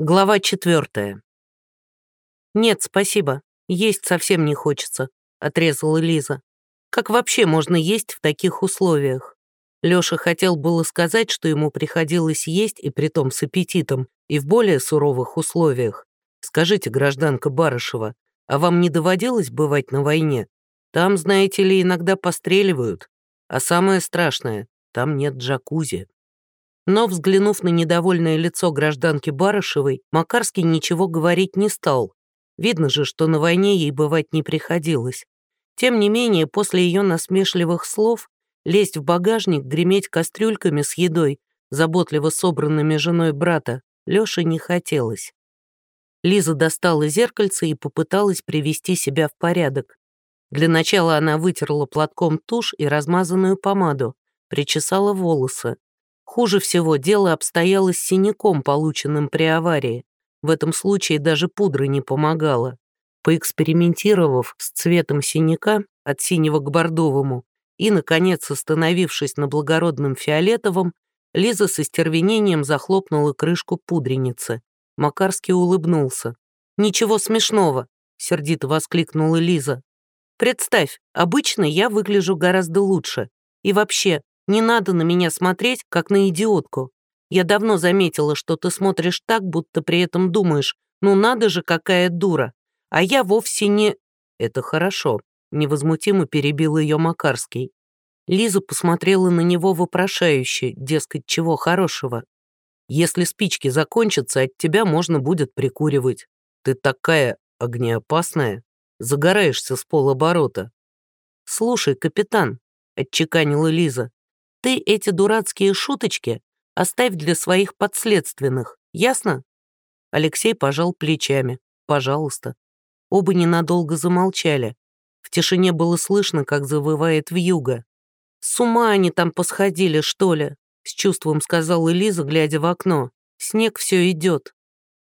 Глава четвертая. «Нет, спасибо. Есть совсем не хочется», — отрезала Лиза. «Как вообще можно есть в таких условиях?» Лёша хотел было сказать, что ему приходилось есть, и притом с аппетитом, и в более суровых условиях. «Скажите, гражданка Барышева, а вам не доводилось бывать на войне? Там, знаете ли, иногда постреливают. А самое страшное, там нет джакузи». Но, взглянув на недовольное лицо гражданки Барышевой, Макарский ничего говорить не стал. Видно же, что на войне ей бывать не приходилось. Тем не менее, после ее насмешливых слов, лезть в багажник, греметь кастрюльками с едой, заботливо собранными женой брата, Лёше не хотелось. Лиза достала зеркальце и попыталась привести себя в порядок. Для начала она вытерла платком тушь и размазанную помаду, причесала волосы. Хуже всего дело обстояло с синяком, полученным при аварии. В этом случае даже пудра не помогала. Поэкспериментировав с цветом синяка от синего к бордовому и, наконец, остановившись на благородном фиолетовом, Лиза с остервенением захлопнула крышку пудреницы. Макарский улыбнулся. «Ничего смешного», — сердито воскликнула Лиза. «Представь, обычно я выгляжу гораздо лучше. И вообще, не надо на меня смотреть, как на идиотку. Я давно заметила, что ты смотришь так, будто при этом думаешь, ну надо же, какая дура. А я вовсе не... Это хорошо, невозмутимо перебил ее Макарский. Лиза посмотрела на него вопрошающе, дескать, чего хорошего. Если спички закончатся, от тебя можно будет прикуривать. Ты такая огнеопасная, загораешься с полоборота. «Слушай, капитан», — отчеканила Лиза, ты эти дурацкие шуточки оставь для своих подследственных, ясно?» Алексей пожал плечами. «Пожалуйста». Оба ненадолго замолчали. В тишине было слышно, как завывает вьюга. «С ума они там посходили, что ли?» С чувством сказала Лиза, глядя в окно. «Снег все идет».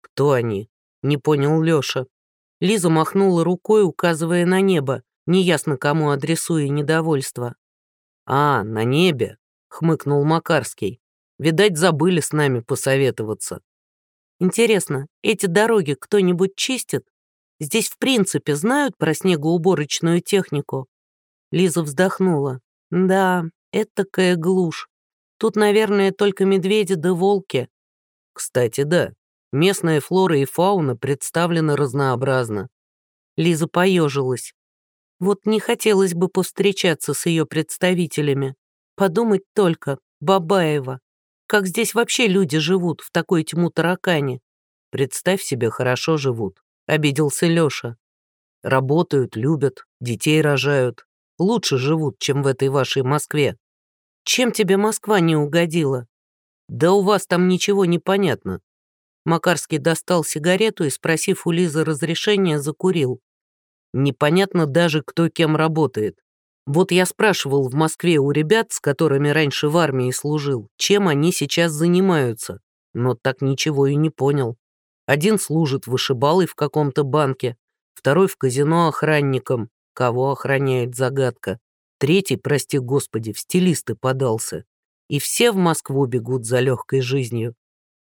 «Кто они?» Не понял Леша. Лиза махнула рукой, указывая на небо, неясно кому адресуя недовольство. «А, на небе хмыкнул Макарский. Видать, забыли с нами посоветоваться. Интересно, эти дороги кто-нибудь чистит? Здесь в принципе знают про снегоуборочную технику? Лиза вздохнула. Да, это такая глушь. Тут, наверное, только медведи да волки. Кстати, да, местная флора и фауна представлены разнообразно. Лиза поежилась. Вот не хотелось бы повстречаться с ее представителями. Подумать только, Бабаева. Как здесь вообще люди живут в такой тьму таракане? Представь себе, хорошо живут. Обиделся Лёша. Работают, любят, детей рожают. Лучше живут, чем в этой вашей Москве. Чем тебе Москва не угодила? Да у вас там ничего не понятно. Макарский достал сигарету и, спросив у Лизы разрешения, закурил. Непонятно даже, кто кем работает. Вот я спрашивал в Москве у ребят, с которыми раньше в армии служил, чем они сейчас занимаются, но так ничего и не понял. Один служит вышибалой в каком-то банке, второй в казино охранником, кого охраняет загадка, третий, прости господи, в стилисты подался. И все в Москву бегут за легкой жизнью.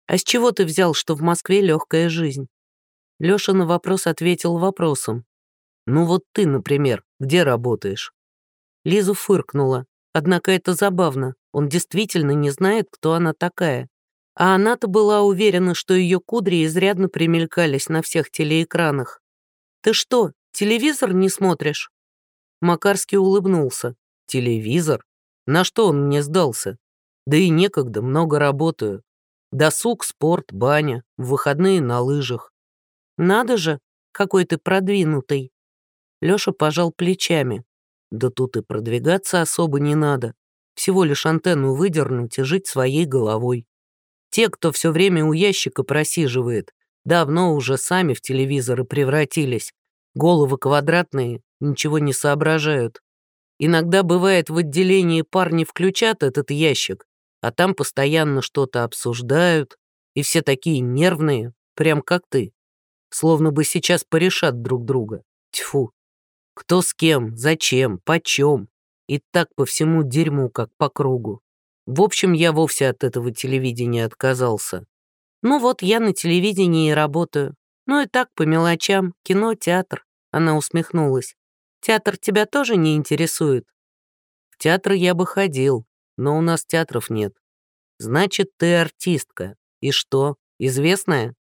А с чего ты взял, что в Москве легкая жизнь? Леша на вопрос ответил вопросом. Ну вот ты, например, где работаешь? Лиза фыркнула. Однако это забавно. Он действительно не знает, кто она такая. А она-то была уверена, что ее кудри изрядно примелькались на всех телеэкранах. «Ты что, телевизор не смотришь?» Макарский улыбнулся. «Телевизор? На что он мне сдался? Да и некогда, много работаю. Досуг, спорт, баня, в выходные на лыжах». «Надо же, какой ты продвинутый!» Лёша пожал плечами. Да тут и продвигаться особо не надо. Всего лишь антенну выдернуть и жить своей головой. Те, кто все время у ящика просиживает, давно уже сами в телевизоры превратились. Головы квадратные, ничего не соображают. Иногда бывает в отделении парни включат этот ящик, а там постоянно что-то обсуждают, и все такие нервные, прям как ты. Словно бы сейчас порешат друг друга. Тьфу. Кто с кем, зачем, почем. И так по всему дерьму, как по кругу. В общем, я вовсе от этого телевидения отказался. Ну вот, я на телевидении и работаю. Ну и так, по мелочам, кино, театр. Она усмехнулась. Театр тебя тоже не интересует? В театр я бы ходил, но у нас театров нет. Значит, ты артистка. И что, известная?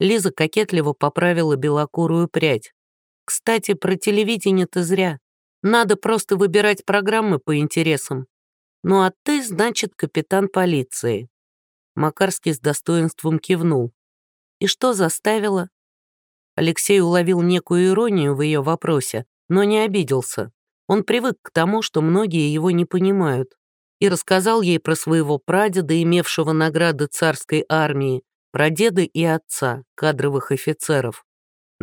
Лиза кокетливо поправила белокурую прядь. Кстати, про телевидение ты зря. Надо просто выбирать программы по интересам. Ну а ты, значит, капитан полиции. Макарский с достоинством кивнул. И что заставило? Алексей уловил некую иронию в ее вопросе, но не обиделся. Он привык к тому, что многие его не понимают, и рассказал ей про своего прадеда, имевшего награды царской армии, про деда и отца, кадровых офицеров.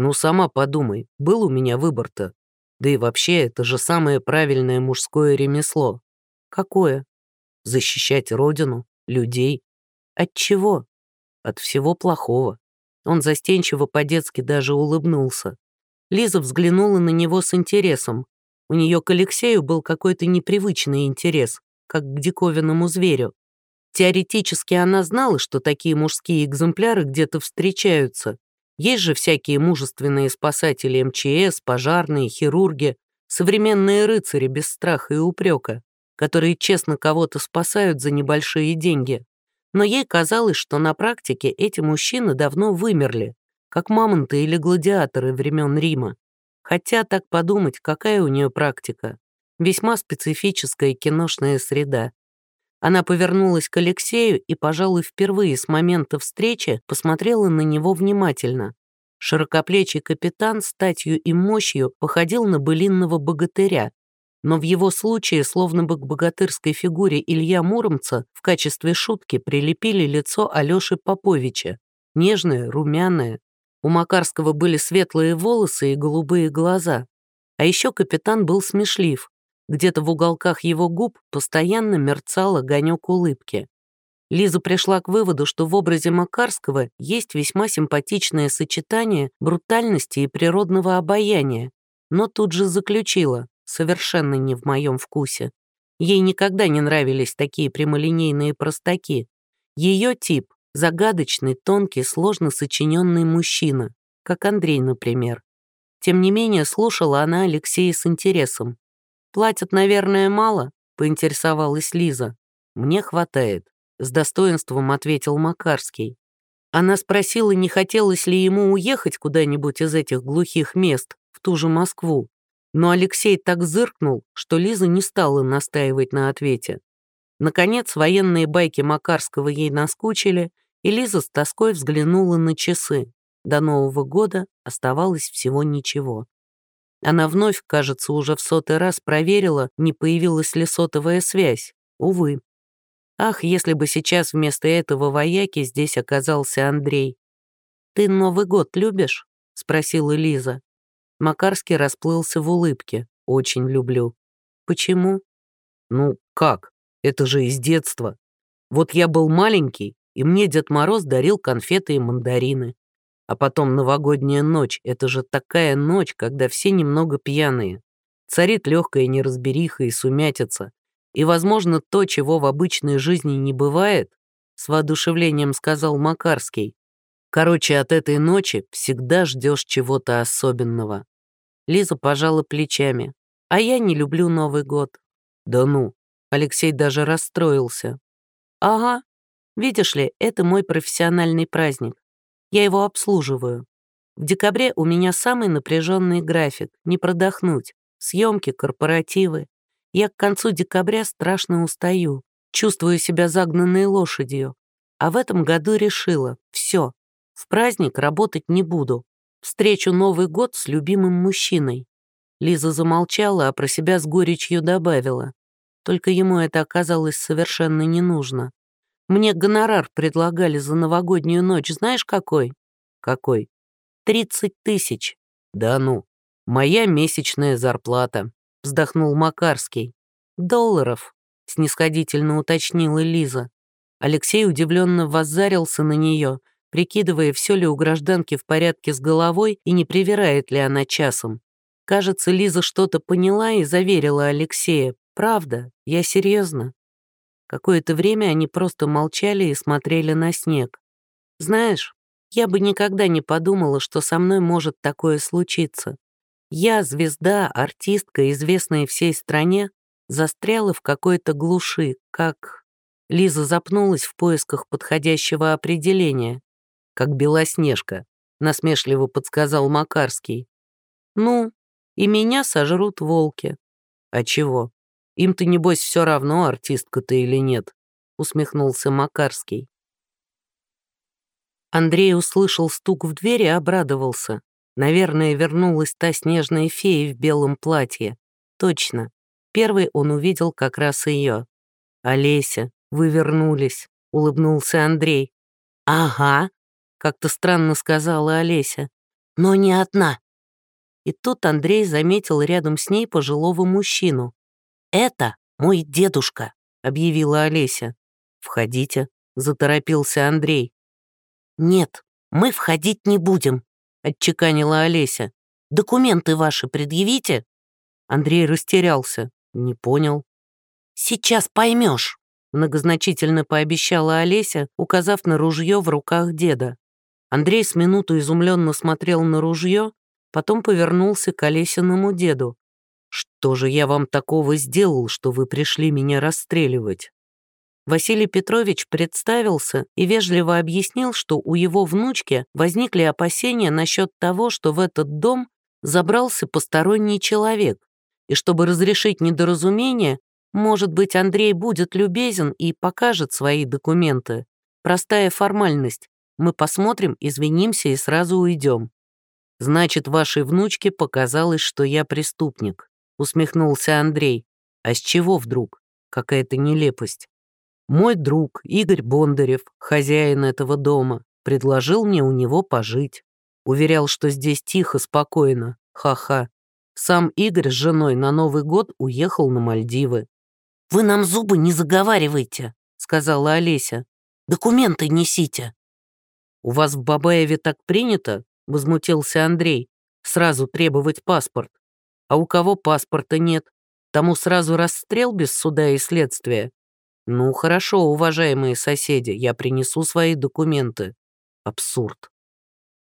Ну, сама подумай, был у меня выбор-то. Да и вообще, это же самое правильное мужское ремесло. Какое? Защищать родину, людей. От чего? От всего плохого. Он застенчиво по-детски даже улыбнулся. Лиза взглянула на него с интересом. У нее к Алексею был какой-то непривычный интерес, как к диковинному зверю. Теоретически она знала, что такие мужские экземпляры где-то встречаются, есть же всякие мужественные спасатели МЧС, пожарные, хирурги, современные рыцари без страха и упрека, которые честно кого-то спасают за небольшие деньги. Но ей казалось, что на практике эти мужчины давно вымерли, как мамонты или гладиаторы времен Рима. Хотя так подумать, какая у нее практика? Весьма специфическая киношная среда. Она повернулась к Алексею и, пожалуй, впервые с момента встречи посмотрела на него внимательно. Широкоплечий капитан статью и мощью походил на былинного богатыря, но в его случае, словно бы к богатырской фигуре Илья Муромца, в качестве шутки прилепили лицо Алёши Поповича. Нежное, румяное. У Макарского были светлые волосы и голубые глаза. А еще капитан был смешлив, где-то в уголках его губ постоянно мерцал огонек улыбки. Лиза пришла к выводу, что в образе Макарского есть весьма симпатичное сочетание брутальности и природного обаяния, но тут же заключила, совершенно не в моем вкусе. Ей никогда не нравились такие прямолинейные простаки. Ее тип — загадочный, тонкий, сложно сочиненный мужчина, как Андрей, например. Тем не менее, слушала она Алексея с интересом. «Платят, наверное, мало?» — поинтересовалась Лиза. «Мне хватает», — с достоинством ответил Макарский. Она спросила, не хотелось ли ему уехать куда-нибудь из этих глухих мест, в ту же Москву. Но Алексей так зыркнул, что Лиза не стала настаивать на ответе. Наконец, военные байки Макарского ей наскучили, и Лиза с тоской взглянула на часы. До Нового года оставалось всего ничего. Она вновь, кажется, уже в сотый раз проверила, не появилась ли сотовая связь. Увы. Ах, если бы сейчас вместо этого вояки здесь оказался Андрей. «Ты Новый год любишь?» — спросила Лиза. Макарский расплылся в улыбке. «Очень люблю». «Почему?» «Ну, как? Это же из детства. Вот я был маленький, и мне Дед Мороз дарил конфеты и мандарины. А потом новогодняя ночь — это же такая ночь, когда все немного пьяные. Царит легкая неразбериха и сумятица. И, возможно, то, чего в обычной жизни не бывает, с воодушевлением сказал Макарский. Короче, от этой ночи всегда ждешь чего-то особенного. Лиза пожала плечами. А я не люблю Новый год. Да ну, Алексей даже расстроился. Ага, видишь ли, это мой профессиональный праздник. Я его обслуживаю. В декабре у меня самый напряженный график, не продохнуть. Съемки, корпоративы. Я к концу декабря страшно устаю, чувствую себя загнанной лошадью. А в этом году решила, все, в праздник работать не буду. Встречу Новый год с любимым мужчиной. Лиза замолчала, а про себя с горечью добавила. Только ему это оказалось совершенно не нужно. Мне гонорар предлагали за новогоднюю ночь, знаешь какой? Какой? Тридцать тысяч. Да ну, моя месячная зарплата, вздохнул Макарский. Долларов, снисходительно уточнила Лиза. Алексей удивленно воззарился на нее, прикидывая, все ли у гражданки в порядке с головой и не привирает ли она часом. Кажется, Лиза что-то поняла и заверила Алексея. «Правда, я серьезно. Какое-то время они просто молчали и смотрели на снег. Знаешь, я бы никогда не подумала, что со мной может такое случиться. Я, звезда, артистка, известная всей стране, застряла в какой-то глуши, как... Лиза запнулась в поисках подходящего определения. Как Белоснежка, насмешливо подсказал Макарский. Ну, и меня сожрут волки. А чего? Им-то, небось, все равно, артистка ты или нет, усмехнулся Макарский. Андрей услышал стук в дверь и обрадовался. Наверное, вернулась та снежная фея в белом платье. Точно. Первый он увидел как раз ее. «Олеся, вы вернулись», — улыбнулся Андрей. «Ага», — как-то странно сказала Олеся. «Но не одна». И тут Андрей заметил рядом с ней пожилого мужчину. «Это мой дедушка», — объявила Олеся. «Входите», — заторопился Андрей. «Нет, мы входить не будем», — отчеканила Олеся. «Документы ваши предъявите?» Андрей растерялся. Не понял. «Сейчас поймешь», — многозначительно пообещала Олеся, указав на ружье в руках деда. Андрей с минуту изумленно смотрел на ружье, потом повернулся к Олесиному деду. «Что же я вам такого сделал, что вы пришли меня расстреливать?» Василий Петрович представился и вежливо объяснил, что у его внучки возникли опасения насчет того, что в этот дом забрался посторонний человек, и чтобы разрешить недоразумение, может быть, Андрей будет любезен и покажет свои документы. Простая формальность. Мы посмотрим, извинимся и сразу уйдем. Значит, вашей внучке показалось, что я преступник, усмехнулся Андрей. А с чего вдруг? Какая-то нелепость. Мой друг Игорь Бондарев, хозяин этого дома, предложил мне у него пожить. Уверял, что здесь тихо, спокойно. Ха-ха. Сам Игорь с женой на Новый год уехал на Мальдивы. «Вы нам зубы не заговаривайте», — сказала Олеся. «Документы несите». «У вас в Бабаеве так принято?» — возмутился Андрей. «Сразу требовать паспорт. А у кого паспорта нет? Тому сразу расстрел без суда и следствия. «Ну, хорошо, уважаемые соседи, я принесу свои документы». Абсурд.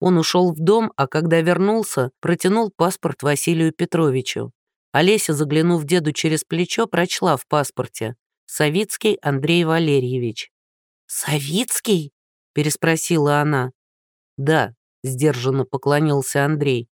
Он ушел в дом, а когда вернулся, протянул паспорт Василию Петровичу. Олеся, заглянув деду через плечо, прочла в паспорте «Савицкий Андрей Валерьевич». «Савицкий?» — переспросила она. «Да», — сдержанно поклонился Андрей.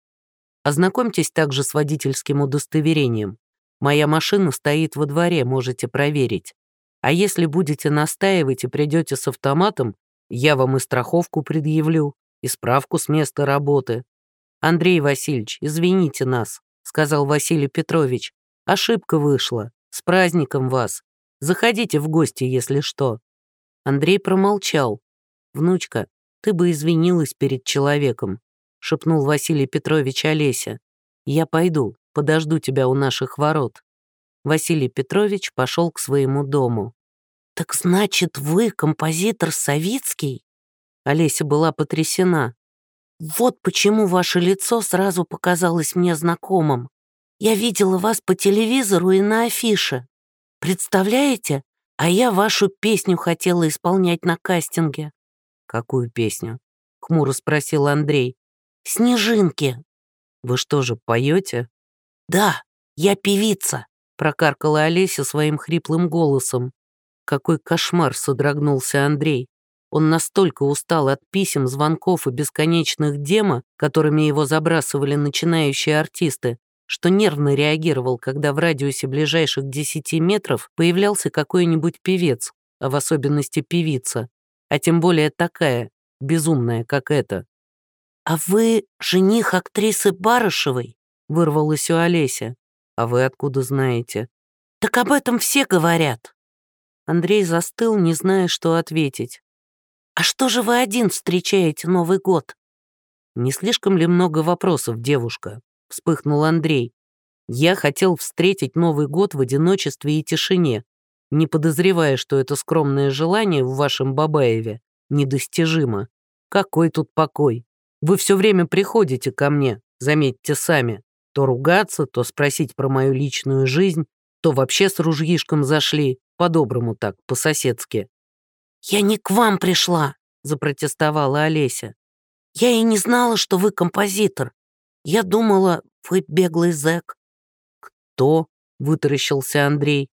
«Ознакомьтесь также с водительским удостоверением. Моя машина стоит во дворе, можете проверить. А если будете настаивать и придете с автоматом, я вам и страховку предъявлю, и справку с места работы. Андрей Васильевич, извините нас, сказал Василий Петрович. Ошибка вышла. С праздником вас. Заходите в гости, если что. Андрей промолчал. Внучка, ты бы извинилась перед человеком, шепнул Василий Петрович Олеся. Я пойду, подожду тебя у наших ворот. Василий Петрович пошел к своему дому. «Так значит, вы композитор Савицкий?» Олеся была потрясена. «Вот почему ваше лицо сразу показалось мне знакомым. Я видела вас по телевизору и на афише. Представляете? А я вашу песню хотела исполнять на кастинге». «Какую песню?» — хмуро спросил Андрей. «Снежинки». «Вы что же, поете?» «Да, я певица», — прокаркала Олеся своим хриплым голосом. Какой кошмар, содрогнулся Андрей. Он настолько устал от писем, звонков и бесконечных демо, которыми его забрасывали начинающие артисты, что нервно реагировал, когда в радиусе ближайших десяти метров появлялся какой-нибудь певец, а в особенности певица, а тем более такая, безумная, как эта. «А вы жених актрисы Барышевой?» — вырвалась у Олеся. «А вы откуда знаете?» «Так об этом все говорят». Андрей застыл, не зная, что ответить. «А что же вы один встречаете Новый год?» «Не слишком ли много вопросов, девушка?» — вспыхнул Андрей. «Я хотел встретить Новый год в одиночестве и тишине, не подозревая, что это скромное желание в вашем Бабаеве недостижимо. Какой тут покой? Вы все время приходите ко мне, заметьте сами, то ругаться, то спросить про мою личную жизнь, то вообще с ружьишком зашли, по-доброму так, по-соседски. «Я не к вам пришла», — запротестовала Олеся. «Я и не знала, что вы композитор. Я думала, вы беглый зэк». «Кто?» — вытаращился Андрей.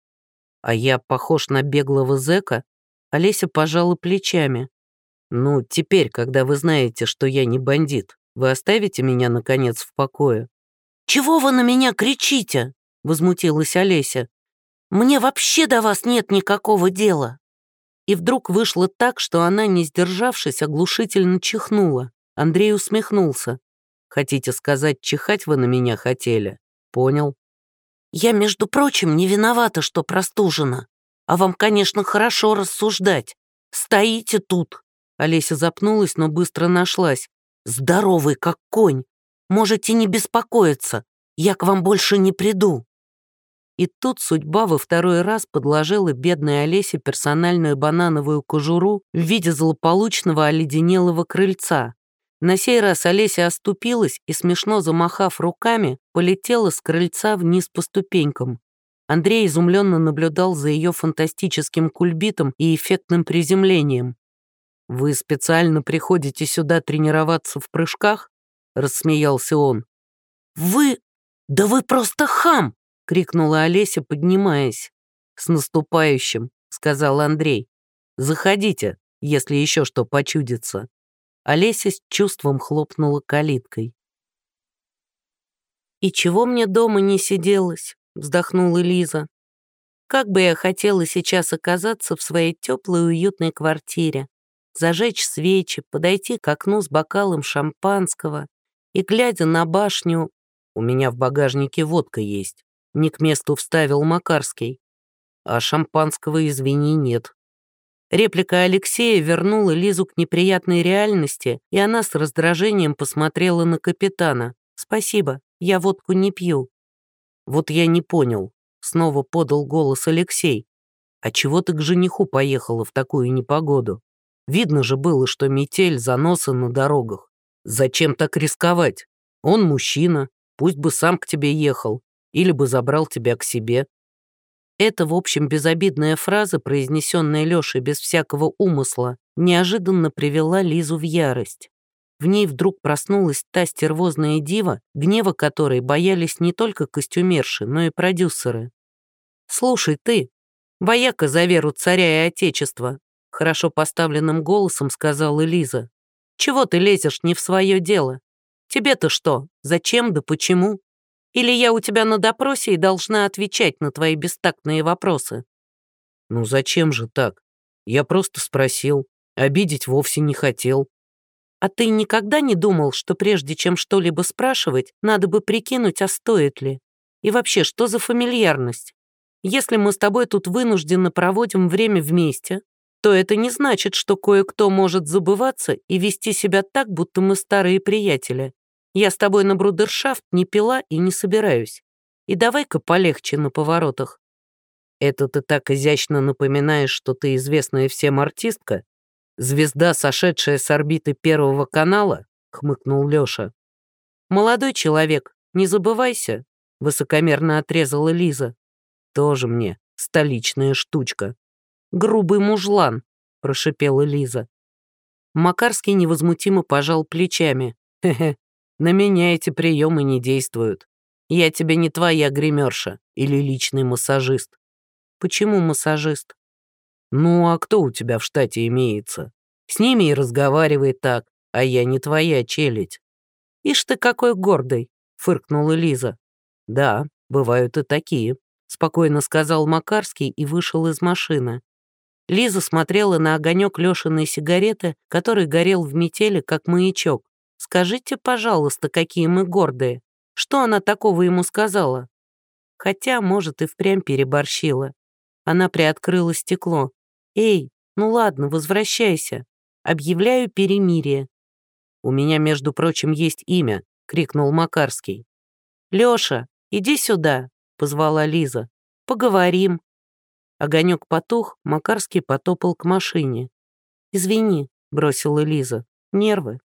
«А я похож на беглого зэка?» Олеся пожала плечами. «Ну, теперь, когда вы знаете, что я не бандит, вы оставите меня, наконец, в покое?» «Чего вы на меня кричите?» — возмутилась Олеся. «Мне вообще до вас нет никакого дела». И вдруг вышло так, что она, не сдержавшись, оглушительно чихнула. Андрей усмехнулся. «Хотите сказать, чихать вы на меня хотели?» «Понял». «Я, между прочим, не виновата, что простужена. А вам, конечно, хорошо рассуждать. Стоите тут». Олеся запнулась, но быстро нашлась. «Здоровый, как конь. Можете не беспокоиться. Я к вам больше не приду». И тут судьба во второй раз подложила бедной Олесе персональную банановую кожуру в виде злополучного оледенелого крыльца. На сей раз Олеся оступилась и, смешно замахав руками, полетела с крыльца вниз по ступенькам. Андрей изумленно наблюдал за ее фантастическим кульбитом и эффектным приземлением. «Вы специально приходите сюда тренироваться в прыжках?» — рассмеялся он. «Вы... Да вы просто хам!» — крикнула Олеся, поднимаясь. «С наступающим», — сказал Андрей. «Заходите, если еще что почудится». Олеся с чувством хлопнула калиткой. «И чего мне дома не сиделось?» — вздохнула Лиза. «Как бы я хотела сейчас оказаться в своей теплой уютной квартире, зажечь свечи, подойти к окну с бокалом шампанского и, глядя на башню, у меня в багажнике водка есть, не к месту вставил Макарский. А шампанского, извини, нет. Реплика Алексея вернула Лизу к неприятной реальности, и она с раздражением посмотрела на капитана. «Спасибо, я водку не пью». «Вот я не понял», — снова подал голос Алексей. «А чего ты к жениху поехала в такую непогоду? Видно же было, что метель, заносы на дорогах. Зачем так рисковать? Он мужчина, пусть бы сам к тебе ехал, или бы забрал тебя к себе. Эта, в общем, безобидная фраза, произнесенная Лешей без всякого умысла, неожиданно привела Лизу в ярость. В ней вдруг проснулась та стервозная дива, гнева которой боялись не только костюмерши, но и продюсеры. «Слушай, ты, вояка за веру царя и отечества», хорошо поставленным голосом сказала Лиза. «Чего ты лезешь не в свое дело? Тебе-то что? Зачем да почему? Или я у тебя на допросе и должна отвечать на твои бестактные вопросы?» «Ну зачем же так? Я просто спросил. Обидеть вовсе не хотел». «А ты никогда не думал, что прежде чем что-либо спрашивать, надо бы прикинуть, а стоит ли? И вообще, что за фамильярность? Если мы с тобой тут вынужденно проводим время вместе, то это не значит, что кое-кто может забываться и вести себя так, будто мы старые приятели. Я с тобой на брудершафт не пила и не собираюсь. И давай-ка полегче на поворотах. Это ты так изящно напоминаешь, что ты известная всем артистка? Звезда, сошедшая с орбиты Первого канала? Хмыкнул Лёша. Молодой человек, не забывайся, высокомерно отрезала Лиза. Тоже мне столичная штучка. Грубый мужлан, прошипела Лиза. Макарский невозмутимо пожал плечами. «Хе-хе, на меня эти приемы не действуют. Я тебе не твоя гримерша или личный массажист. Почему массажист? Ну, а кто у тебя в штате имеется? С ними и разговаривай так, а я не твоя челядь. Ишь ты какой гордый, фыркнула Лиза. Да, бывают и такие, спокойно сказал Макарский и вышел из машины. Лиза смотрела на огонек Лешиной сигареты, который горел в метели, как маячок. Скажите, пожалуйста, какие мы гордые. Что она такого ему сказала? Хотя, может, и впрямь переборщила. Она приоткрыла стекло. «Эй, ну ладно, возвращайся. Объявляю перемирие». «У меня, между прочим, есть имя», — крикнул Макарский. «Лёша, иди сюда», — позвала Лиза. «Поговорим». Огонек потух, Макарский потопал к машине. «Извини», — бросила Лиза, — «нервы».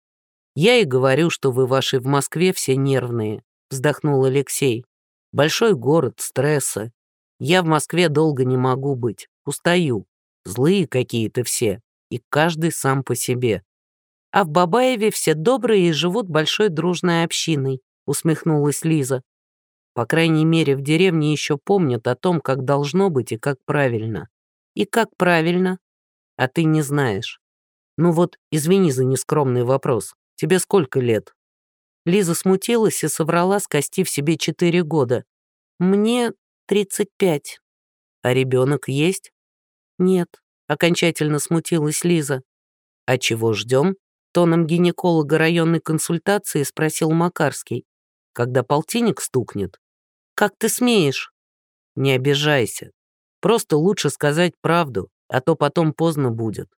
«Я и говорю, что вы ваши в Москве все нервные», — вздохнул Алексей. «Большой город, стрессы. Я в Москве долго не могу быть, устаю. Злые какие-то все, и каждый сам по себе. А в Бабаеве все добрые и живут большой дружной общиной, усмехнулась Лиза. По крайней мере, в деревне еще помнят о том, как должно быть и как правильно. И как правильно? А ты не знаешь. Ну вот, извини за нескромный вопрос. Тебе сколько лет? Лиза смутилась и соврала, скостив себе четыре года. Мне тридцать пять. А ребенок есть? Нет, окончательно смутилась Лиза. А чего ждем? Тоном гинеколога районной консультации спросил Макарский. Когда полтинник стукнет? Как ты смеешь? Не обижайся. Просто лучше сказать правду, а то потом поздно будет.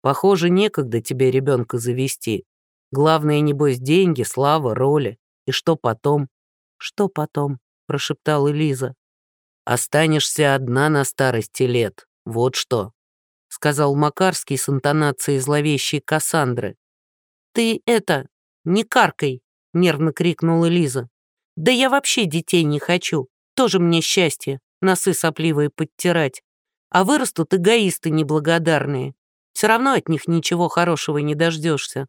Похоже, некогда тебе ребенка завести. Главное, небось, деньги, слава, роли. И что потом? Что потом? Прошептала Лиза. Останешься одна на старости лет. Вот что. Сказал Макарский с интонацией зловещей Кассандры. Ты это, не каркай, нервно крикнула Лиза. Да я вообще детей не хочу. Тоже мне счастье, носы сопливые подтирать. А вырастут эгоисты неблагодарные. Все равно от них ничего хорошего не дождешься.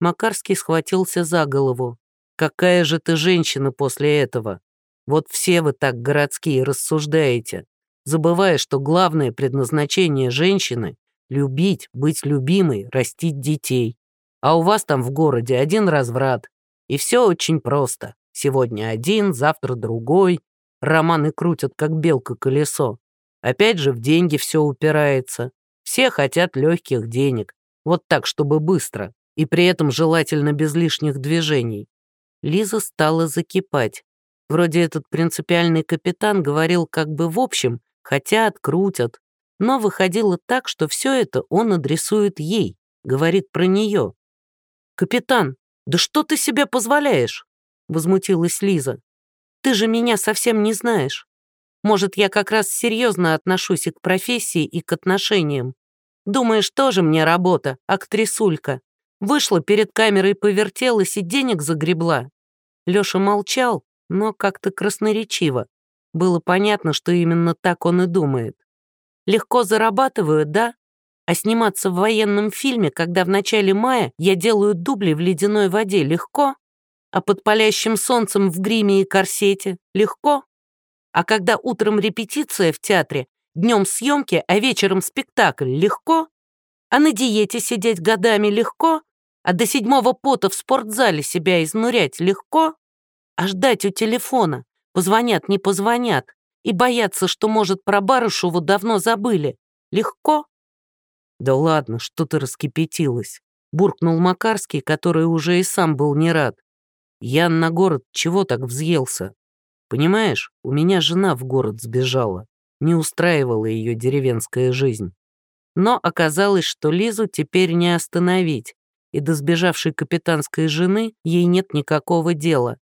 Макарский схватился за голову. «Какая же ты женщина после этого? Вот все вы так городские рассуждаете, забывая, что главное предназначение женщины — любить, быть любимой, растить детей. А у вас там в городе один разврат. И все очень просто. Сегодня один, завтра другой. Романы крутят, как белка колесо. Опять же в деньги все упирается. Все хотят легких денег. Вот так, чтобы быстро. И при этом желательно без лишних движений. Лиза стала закипать. Вроде этот принципиальный капитан говорил как бы в общем, хотят, крутят. Но выходило так, что все это он адресует ей, говорит про нее. «Капитан, да что ты себе позволяешь?» Возмутилась Лиза. «Ты же меня совсем не знаешь. Может, я как раз серьезно отношусь и к профессии, и к отношениям. Думаешь, тоже мне работа, актрисулька. Вышла перед камерой, повертелась и денег загребла». Лёша молчал, но как-то красноречиво. Было понятно, что именно так он и думает. «Легко зарабатываю, да? А сниматься в военном фильме, когда в начале мая я делаю дубли в ледяной воде, легко? А под палящим солнцем в гриме и корсете, легко? А когда утром репетиция в театре, днем съемки, а вечером спектакль, легко? А на диете сидеть годами легко? А до седьмого пота в спортзале себя изнурять легко? А ждать у телефона, позвонят, не позвонят, и бояться, что, может, про Барышеву давно забыли, легко? Да ладно, что ты раскипятилась, буркнул Макарский, который уже и сам был не рад. Ян на город чего так взъелся? Понимаешь, у меня жена в город сбежала. Не устраивала ее деревенская жизнь. Но оказалось, что Лизу теперь не остановить, и до сбежавшей капитанской жены ей нет никакого дела.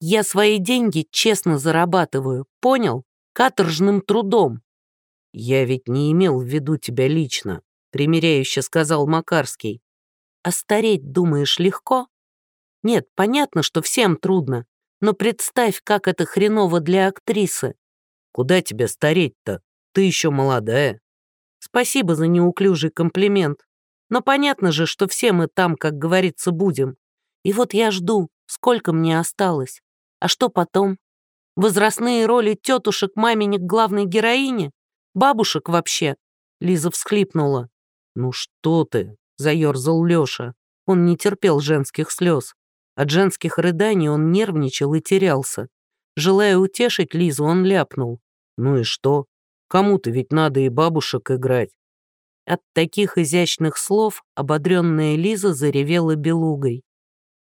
Я свои деньги честно зарабатываю, понял? Каторжным трудом. Я ведь не имел в виду тебя лично, примиряюще сказал Макарский. А стареть, думаешь, легко? Нет, понятно, что всем трудно, но представь, как это хреново для актрисы. Куда тебе стареть-то? Ты еще молодая. Спасибо за неуклюжий комплимент. Но понятно же, что все мы там, как говорится, будем. И вот я жду, сколько мне осталось. А что потом? Возрастные роли тетушек маменек главной героини? Бабушек вообще?» Лиза всхлипнула. «Ну что ты?» — заерзал Леша. Он не терпел женских слез. От женских рыданий он нервничал и терялся. Желая утешить Лизу, он ляпнул. «Ну и что? Кому-то ведь надо и бабушек играть». От таких изящных слов ободренная Лиза заревела белугой.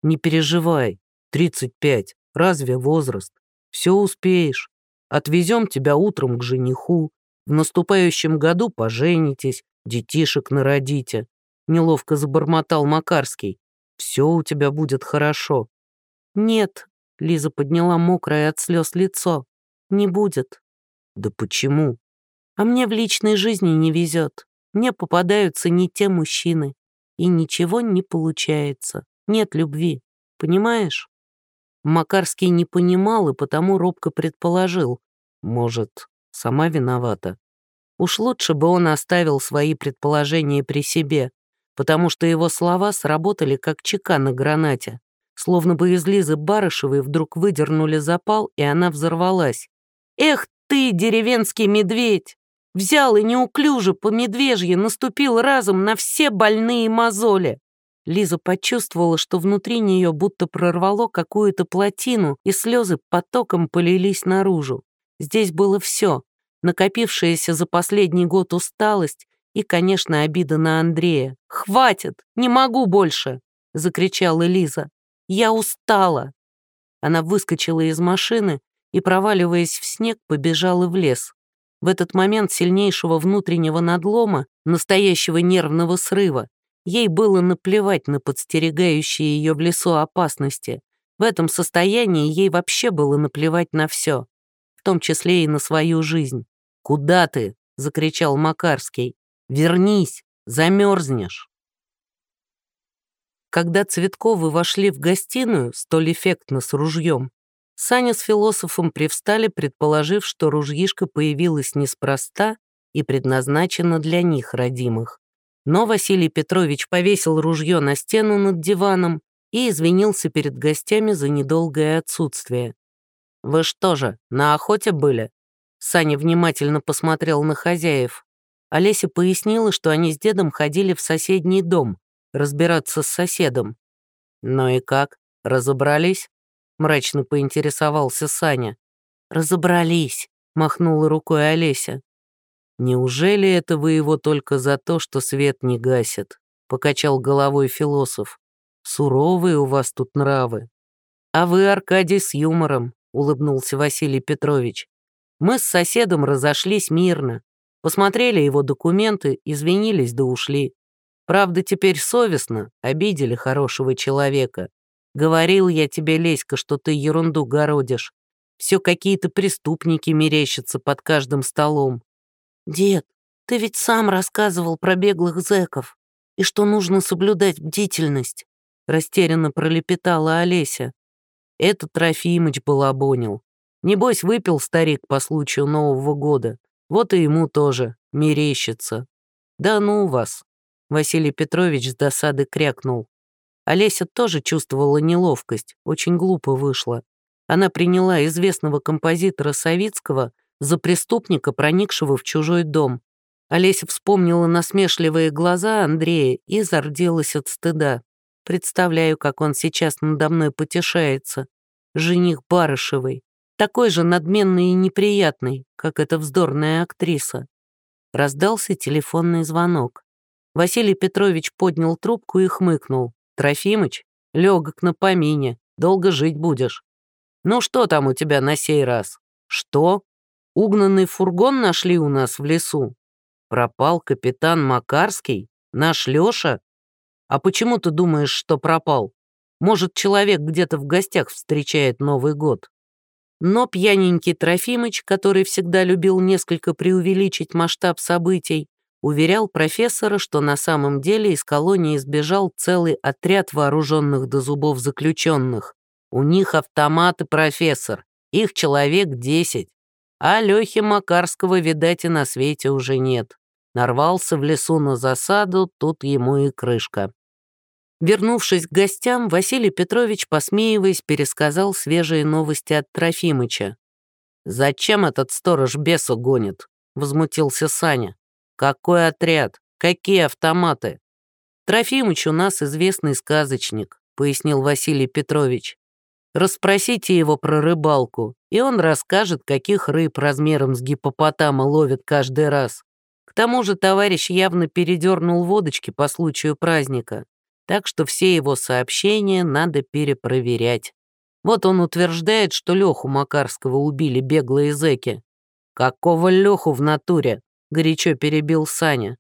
«Не переживай, 35, разве возраст? Все успеешь. Отвезем тебя утром к жениху. В наступающем году поженитесь, детишек народите». Неловко забормотал Макарский все у тебя будет хорошо». «Нет», — Лиза подняла мокрое от слез лицо, — «не будет». «Да почему?» «А мне в личной жизни не везет. Мне попадаются не те мужчины, и ничего не получается. Нет любви, понимаешь?» Макарский не понимал и потому робко предположил. Может, сама виновата. Уж лучше бы он оставил свои предположения при себе, потому что его слова сработали как чека на гранате, словно бы из Лизы Барышевой вдруг выдернули запал, и она взорвалась. «Эх ты, деревенский медведь! Взял и неуклюже по медвежье наступил разом на все больные мозоли!» Лиза почувствовала, что внутри нее будто прорвало какую-то плотину, и слезы потоком полились наружу. Здесь было все. Накопившаяся за последний год усталость и, конечно, обида на Андрея. «Хватит! Не могу больше!» — закричала Лиза. «Я устала!» Она выскочила из машины и, проваливаясь в снег, побежала в лес. В этот момент сильнейшего внутреннего надлома, настоящего нервного срыва, ей было наплевать на подстерегающие ее в лесу опасности. В этом состоянии ей вообще было наплевать на все, в том числе и на свою жизнь. «Куда ты?» — закричал Макарский. Вернись, замерзнешь. Когда Цветковы вошли в гостиную, столь эффектно с ружьем, Саня с философом привстали, предположив, что ружьишко появилось неспроста и предназначено для них, родимых. Но Василий Петрович повесил ружье на стену над диваном и извинился перед гостями за недолгое отсутствие. «Вы что же, на охоте были?» Саня внимательно посмотрел на хозяев. Олеся пояснила, что они с дедом ходили в соседний дом, разбираться с соседом. «Ну и как, разобрались?» — мрачно поинтересовался Саня. «Разобрались», — махнула рукой Олеся. «Неужели это вы его только за то, что свет не гасит?» — покачал головой философ. «Суровые у вас тут нравы». «А вы, Аркадий, с юмором», — улыбнулся Василий Петрович. «Мы с соседом разошлись мирно. Посмотрели его документы, извинились да ушли. Правда, теперь совестно, обидели хорошего человека. Говорил я тебе, Леська, что ты ерунду городишь. Все какие-то преступники мерещатся под каждым столом. Дед, ты ведь сам рассказывал про беглых зэков и что нужно соблюдать бдительность. Растерянно пролепетала Олеся. Это Трофимыч балабонил. Небось, выпил старик по случаю Нового года. Вот и ему тоже мерещится. Да ну вас. Василий Петрович с досады крякнул. Олеся тоже чувствовала неловкость, очень глупо вышло. Она приняла известного композитора Савицкого за преступника, проникшего в чужой дом. Олеся вспомнила насмешливые глаза Андрея и зарделась от стыда. Представляю, как он сейчас надо мной потешается. Жених Барышевой такой же надменный и неприятный, как эта вздорная актриса. Раздался телефонный звонок. Василий Петрович поднял трубку и хмыкнул. «Трофимыч, легок на помине, долго жить будешь. Ну что там у тебя на сей раз? Что? Угнанный фургон нашли у нас в лесу? Пропал капитан Макарский? Наш Лёша? А почему ты думаешь, что пропал? Может, человек где-то в гостях встречает Новый год? Но пьяненький Трофимыч, который всегда любил несколько преувеличить масштаб событий, уверял профессора, что на самом деле из колонии сбежал целый отряд вооруженных до зубов заключенных. У них автоматы, профессор, их человек десять. А Лёхи Макарского, видать, и на свете уже нет. Нарвался в лесу на засаду, тут ему и крышка. Вернувшись к гостям, Василий Петрович, посмеиваясь, пересказал свежие новости от Трофимыча. «Зачем этот сторож бесу гонит?» — возмутился Саня. «Какой отряд? Какие автоматы?» «Трофимыч у нас известный сказочник», — пояснил Василий Петрович. «Расспросите его про рыбалку, и он расскажет, каких рыб размером с гипопотама ловят каждый раз. К тому же товарищ явно передернул водочки по случаю праздника так что все его сообщения надо перепроверять. Вот он утверждает, что Леху Макарского убили беглые зэки. «Какого Леху в натуре?» — горячо перебил Саня.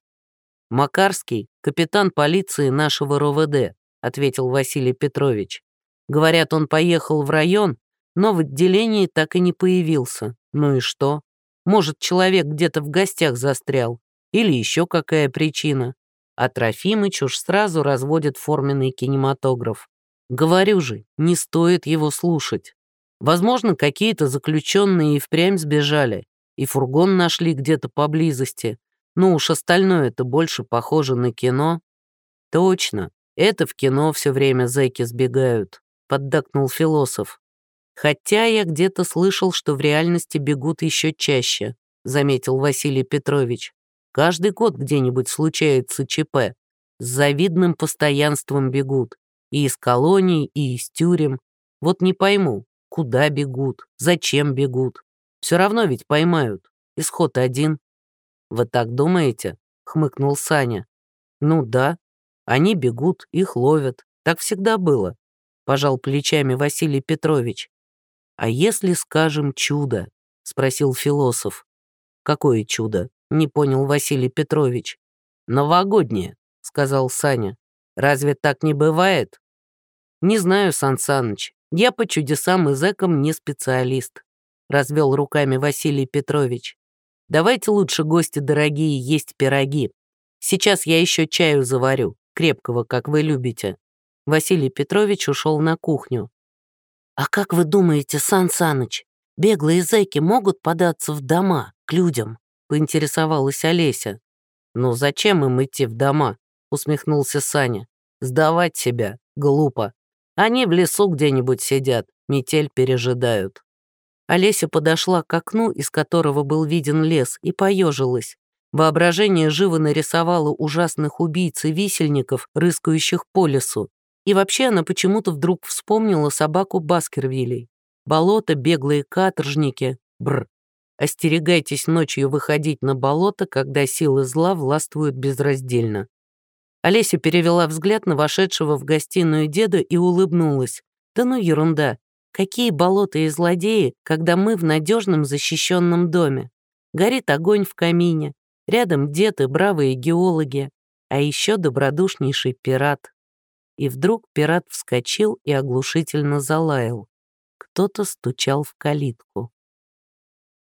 «Макарский — капитан полиции нашего РОВД», — ответил Василий Петрович. «Говорят, он поехал в район, но в отделении так и не появился. Ну и что? Может, человек где-то в гостях застрял? Или еще какая причина? А Трофимыч уж сразу разводит форменный кинематограф. Говорю же, не стоит его слушать. Возможно, какие-то заключенные и впрямь сбежали, и фургон нашли где-то поблизости. Ну уж остальное это больше похоже на кино. Точно, это в кино все время зэки сбегают, поддакнул философ. Хотя я где-то слышал, что в реальности бегут еще чаще, заметил Василий Петрович. Каждый год где-нибудь случается ЧП. С завидным постоянством бегут. И из колоний, и из тюрем. Вот не пойму, куда бегут, зачем бегут. Все равно ведь поймают. Исход один. «Вы так думаете?» — хмыкнул Саня. «Ну да. Они бегут, их ловят. Так всегда было», — пожал плечами Василий Петрович. «А если, скажем, чудо?» — спросил философ. «Какое чудо?» — не понял Василий Петрович. «Новогоднее», — сказал Саня. «Разве так не бывает?» «Не знаю, Сан Саныч. Я по чудесам и зэкам не специалист», — развел руками Василий Петрович. «Давайте лучше, гости дорогие, есть пироги. Сейчас я еще чаю заварю, крепкого, как вы любите». Василий Петрович ушел на кухню. «А как вы думаете, Сан Саныч, беглые зэки могут податься в дома к людям?» — поинтересовалась Олеся. «Ну зачем им идти в дома?» — усмехнулся Саня. «Сдавать себя. Глупо. Они в лесу где-нибудь сидят, метель пережидают». Олеся подошла к окну, из которого был виден лес, и поежилась. Воображение живо нарисовало ужасных убийц и висельников, рыскающих по лесу. И вообще она почему-то вдруг вспомнила собаку Баскервилей. Болото, беглые каторжники. Бр. Остерегайтесь ночью выходить на болото, когда силы зла властвуют безраздельно. Олеся перевела взгляд на вошедшего в гостиную деда и улыбнулась. Да ну ерунда. Какие болота и злодеи, когда мы в надежном защищенном доме. Горит огонь в камине. Рядом дед и бравые геологи. А еще добродушнейший пират. И вдруг пират вскочил и оглушительно залаял. Кто-то стучал в калитку.